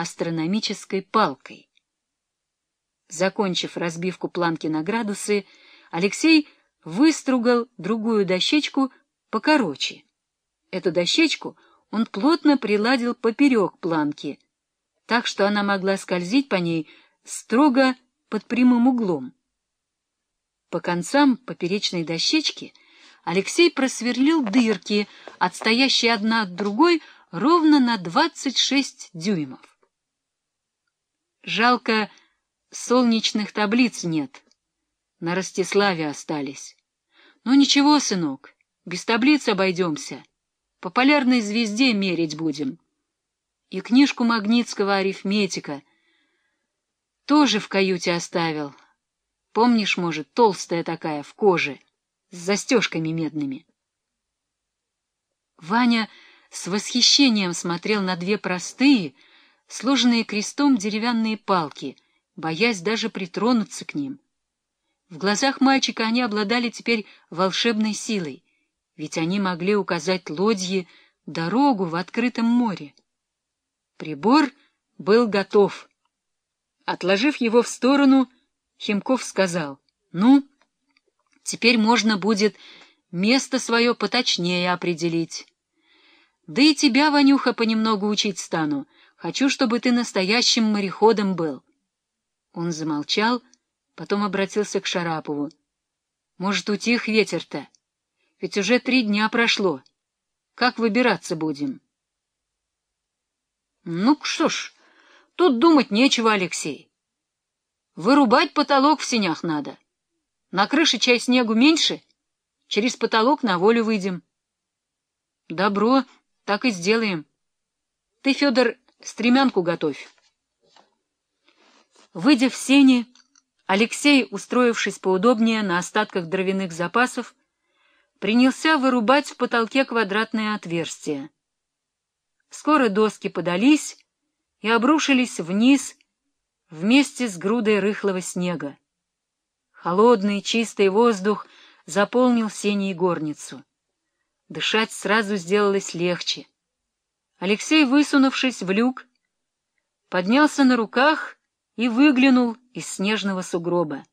астрономической палкой. Закончив разбивку планки на градусы, Алексей выстругал другую дощечку покороче. Эту дощечку он плотно приладил поперек планки, так что она могла скользить по ней строго под прямым углом. По концам поперечной дощечки Алексей просверлил дырки, отстоящие одна от другой ровно на 26 дюймов. Жалко, солнечных таблиц нет. На Ростиславе остались. Но ничего, сынок, без таблиц обойдемся. По полярной звезде мерить будем. И книжку Магнитского арифметика тоже в каюте оставил. Помнишь, может, толстая такая, в коже, с застежками медными? Ваня с восхищением смотрел на две простые, сложенные крестом деревянные палки, боясь даже притронуться к ним. В глазах мальчика они обладали теперь волшебной силой, ведь они могли указать лодье дорогу в открытом море. Прибор был готов. Отложив его в сторону, Химков сказал, «Ну, теперь можно будет место свое поточнее определить. Да и тебя, Ванюха, понемногу учить стану. Хочу, чтобы ты настоящим мореходом был». Он замолчал, потом обратился к Шарапову. «Может, утих ветер-то? Ведь уже три дня прошло. Как выбираться будем?» «Ну, что ж, тут думать нечего, Алексей. Вырубать потолок в сенях надо. На крыше чай снегу меньше, через потолок на волю выйдем. Добро, так и сделаем. Ты, Федор, стремянку готовь. Выйдя в сени, Алексей, устроившись поудобнее на остатках дровяных запасов, принялся вырубать в потолке квадратное отверстие. Скоро доски подались и обрушились вниз вместе с грудой рыхлого снега. Холодный, чистый воздух заполнил сени и горницу. Дышать сразу сделалось легче. Алексей, высунувшись в люк, поднялся на руках и выглянул из снежного сугроба.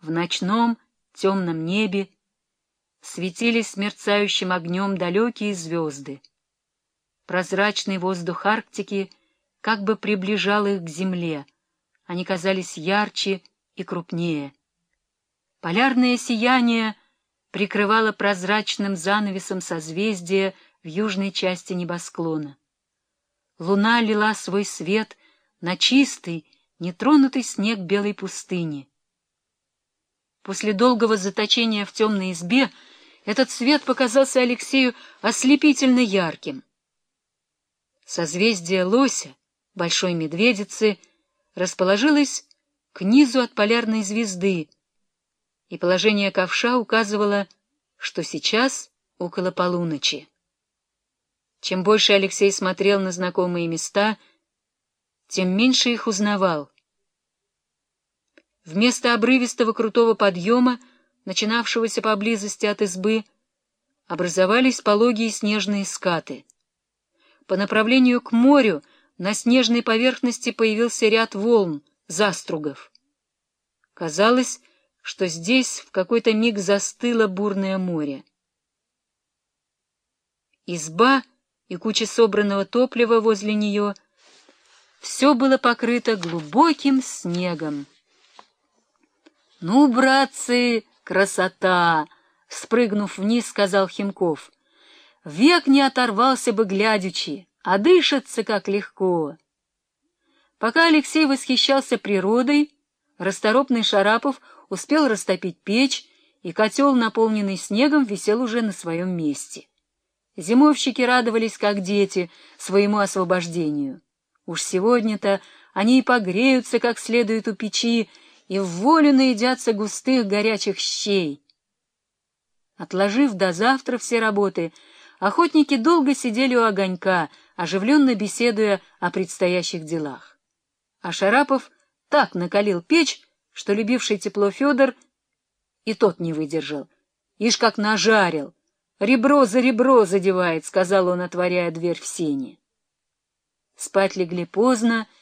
В ночном темном небе светились мерцающим огнем далекие звезды. Прозрачный воздух Арктики как бы приближал их к земле. Они казались ярче и крупнее. Полярное сияние прикрывало прозрачным занавесом созвездия в южной части небосклона. Луна лила свой свет на чистый, нетронутый снег белой пустыни. После долгого заточения в темной избе этот свет показался Алексею ослепительно ярким. Созвездие Лося Большой Медведицы расположилась к низу от полярной звезды, и положение ковша указывало, что сейчас около полуночи. Чем больше Алексей смотрел на знакомые места, тем меньше их узнавал. Вместо обрывистого крутого подъема, начинавшегося поблизости от избы, образовались пологие снежные скаты. По направлению к морю — на снежной поверхности появился ряд волн, застругов. Казалось, что здесь в какой-то миг застыло бурное море. Изба и куча собранного топлива возле нее — все было покрыто глубоким снегом. — Ну, братцы, красота! — спрыгнув вниз, сказал Химков. — Век не оторвался бы глядячи а дышится как легко. Пока Алексей восхищался природой, расторопный Шарапов успел растопить печь, и котел, наполненный снегом, висел уже на своем месте. Зимовщики радовались, как дети, своему освобождению. Уж сегодня-то они и погреются как следует у печи, и в волю наедятся густых горячих щей. Отложив до завтра все работы, охотники долго сидели у огонька, оживленно беседуя о предстоящих делах. А Шарапов так накалил печь, что любивший тепло Федор и тот не выдержал. Ишь, как нажарил! Ребро за ребро задевает, — сказал он, отворяя дверь в сене. Спать легли поздно,